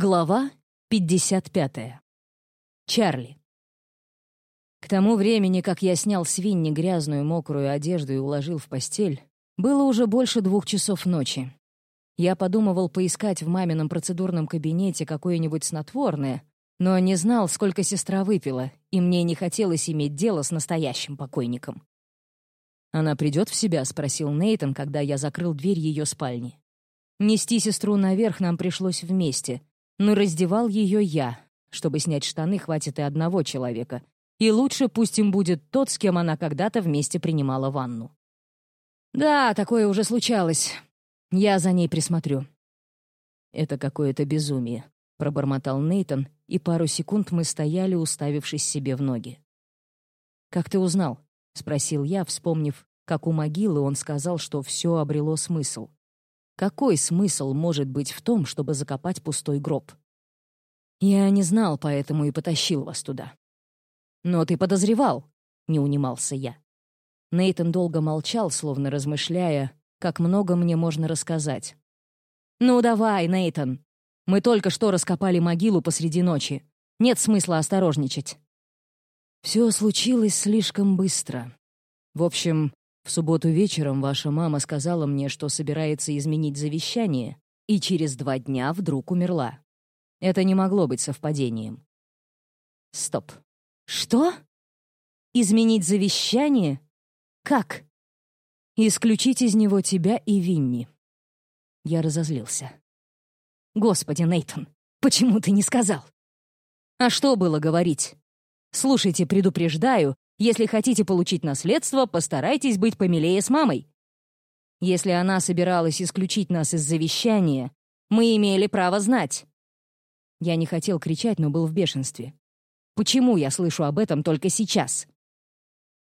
Глава 55. Чарли. К тому времени, как я снял с Винни грязную мокрую одежду и уложил в постель, было уже больше двух часов ночи. Я подумывал поискать в мамином процедурном кабинете какое-нибудь снотворное, но не знал, сколько сестра выпила, и мне не хотелось иметь дело с настоящим покойником. «Она придет в себя?» — спросил Нейтон, когда я закрыл дверь ее спальни. Нести сестру наверх нам пришлось вместе — но раздевал ее я. Чтобы снять штаны, хватит и одного человека. И лучше пусть им будет тот, с кем она когда-то вместе принимала ванну. «Да, такое уже случалось. Я за ней присмотрю». «Это какое-то безумие», — пробормотал Нейтон, и пару секунд мы стояли, уставившись себе в ноги. «Как ты узнал?» — спросил я, вспомнив, как у могилы он сказал, что все обрело смысл. Какой смысл может быть в том, чтобы закопать пустой гроб? Я не знал, поэтому и потащил вас туда. Но ты подозревал, не унимался я. Нейтон долго молчал, словно размышляя, как много мне можно рассказать. «Ну давай, Нейтон. Мы только что раскопали могилу посреди ночи. Нет смысла осторожничать». Все случилось слишком быстро. В общем, в субботу вечером ваша мама сказала мне, что собирается изменить завещание, и через два дня вдруг умерла. Это не могло быть совпадением. Стоп. Что? Изменить завещание? Как? Исключить из него тебя и Винни. Я разозлился. Господи, Нейтон, почему ты не сказал? А что было говорить? Слушайте, предупреждаю, если хотите получить наследство, постарайтесь быть помилее с мамой. Если она собиралась исключить нас из завещания, мы имели право знать. Я не хотел кричать, но был в бешенстве. Почему я слышу об этом только сейчас?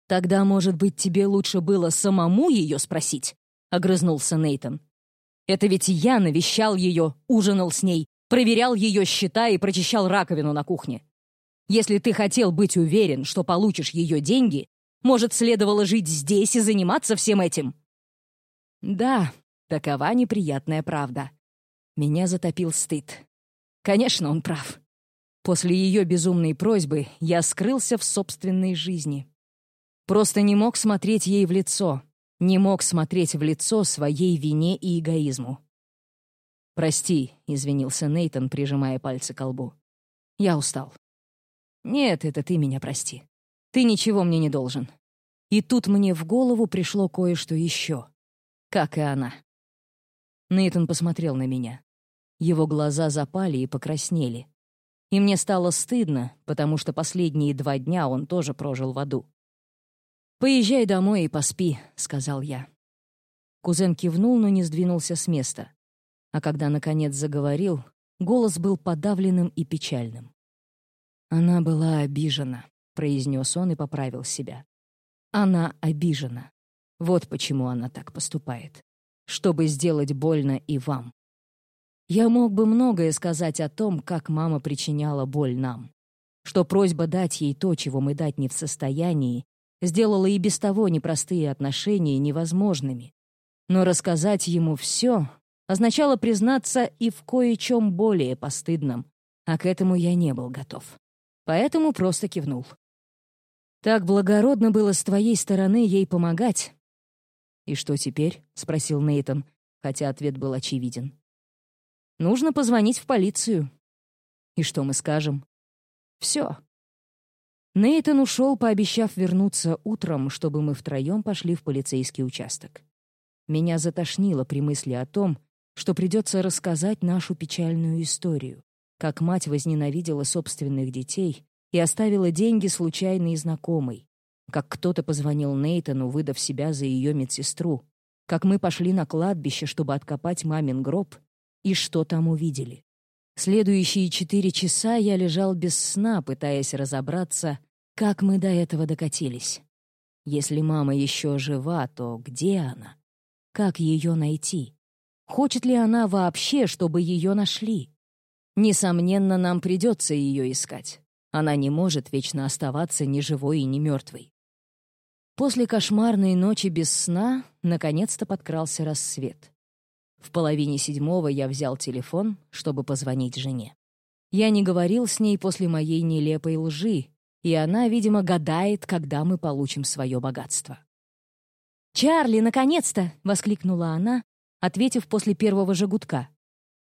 Тогда, может быть, тебе лучше было самому ее спросить? Огрызнулся Нейтон. Это ведь я навещал ее, ужинал с ней, проверял ее счета и прочищал раковину на кухне. Если ты хотел быть уверен, что получишь ее деньги, может, следовало жить здесь и заниматься всем этим?» Да, такова неприятная правда. Меня затопил стыд. Конечно, он прав. После ее безумной просьбы я скрылся в собственной жизни. Просто не мог смотреть ей в лицо, не мог смотреть в лицо своей вине и эгоизму. «Прости», — извинился Нейтон, прижимая пальцы к лбу. «Я устал». «Нет, это ты меня прости. Ты ничего мне не должен». И тут мне в голову пришло кое-что еще. Как и она. Нейтон посмотрел на меня. Его глаза запали и покраснели. И мне стало стыдно, потому что последние два дня он тоже прожил в аду. «Поезжай домой и поспи», — сказал я. Кузен кивнул, но не сдвинулся с места. А когда, наконец, заговорил, голос был подавленным и печальным. «Она была обижена», — произнес он и поправил себя. «Она обижена. Вот почему она так поступает. Чтобы сделать больно и вам. Я мог бы многое сказать о том, как мама причиняла боль нам. Что просьба дать ей то, чего мы дать не в состоянии, сделала и без того непростые отношения невозможными. Но рассказать ему все означало признаться и в кое-чем более постыдном, а к этому я не был готов поэтому просто кивнул. «Так благородно было с твоей стороны ей помогать». «И что теперь?» — спросил Нейтон, хотя ответ был очевиден. «Нужно позвонить в полицию». «И что мы скажем?» «Все». Нейтон ушел, пообещав вернуться утром, чтобы мы втроем пошли в полицейский участок. Меня затошнило при мысли о том, что придется рассказать нашу печальную историю как мать возненавидела собственных детей и оставила деньги случайной знакомой, как кто-то позвонил Нейтану, выдав себя за ее медсестру, как мы пошли на кладбище, чтобы откопать мамин гроб, и что там увидели. Следующие четыре часа я лежал без сна, пытаясь разобраться, как мы до этого докатились. Если мама еще жива, то где она? Как ее найти? Хочет ли она вообще, чтобы ее нашли? Несомненно, нам придется ее искать. Она не может вечно оставаться ни живой и ни мертвой. После кошмарной ночи без сна наконец-то подкрался рассвет. В половине седьмого я взял телефон, чтобы позвонить жене. Я не говорил с ней после моей нелепой лжи, и она, видимо, гадает, когда мы получим свое богатство. «Чарли, наконец-то!» — воскликнула она, ответив после первого же гудка.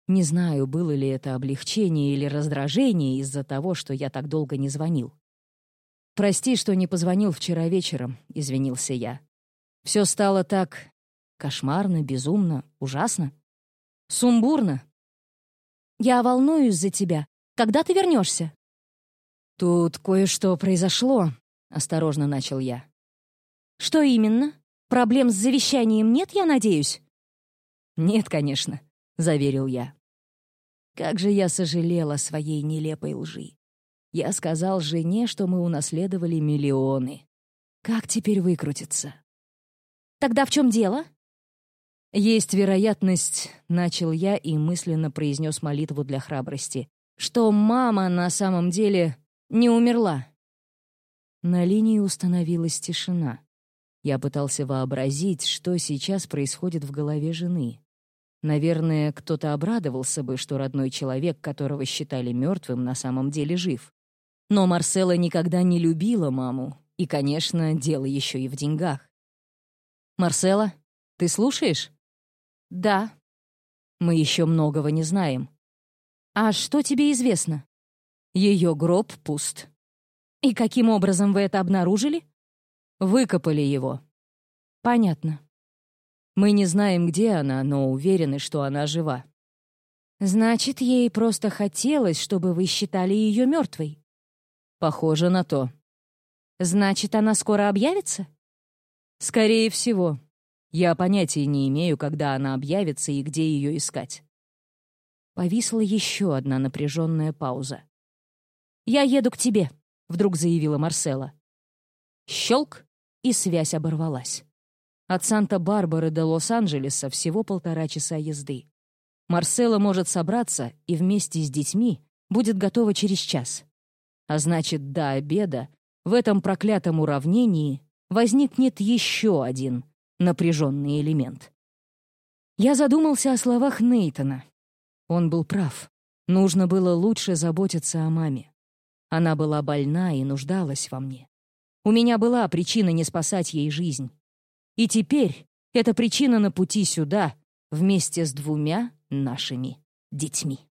Не знаю, было ли это облегчение или раздражение из-за того, что я так долго не звонил. «Прости, что не позвонил вчера вечером», — извинился я. «Все стало так кошмарно, безумно, ужасно. Сумбурно. Я волнуюсь за тебя. Когда ты вернешься?» «Тут кое-что произошло», — осторожно начал я. «Что именно? Проблем с завещанием нет, я надеюсь?» «Нет, конечно», — заверил я. Как же я сожалел о своей нелепой лжи. Я сказал жене, что мы унаследовали миллионы. Как теперь выкрутиться? «Тогда в чем дело?» «Есть вероятность», — начал я и мысленно произнес молитву для храбрости, что мама на самом деле не умерла. На линии установилась тишина. Я пытался вообразить, что сейчас происходит в голове жены. Наверное, кто-то обрадовался бы, что родной человек, которого считали мертвым, на самом деле жив. Но Марсела никогда не любила маму, и, конечно, дело еще и в деньгах. «Марсела, ты слушаешь?» «Да». «Мы еще многого не знаем». «А что тебе известно?» Ее гроб пуст. И каким образом вы это обнаружили? Выкопали его. Понятно. Мы не знаем, где она, но уверены, что она жива. Значит, ей просто хотелось, чтобы вы считали ее мертвой. Похоже на то. Значит, она скоро объявится? Скорее всего. Я понятия не имею, когда она объявится и где ее искать. Повисла еще одна напряженная пауза. «Я еду к тебе», — вдруг заявила Марсела. Щелк, и связь оборвалась. От Санта-Барбары до Лос-Анджелеса всего полтора часа езды. Марсела может собраться и вместе с детьми будет готова через час. А значит, до обеда в этом проклятом уравнении возникнет еще один напряженный элемент. Я задумался о словах Нейтона. Он был прав. Нужно было лучше заботиться о маме. Она была больна и нуждалась во мне. У меня была причина не спасать ей жизнь. И теперь эта причина на пути сюда вместе с двумя нашими детьми.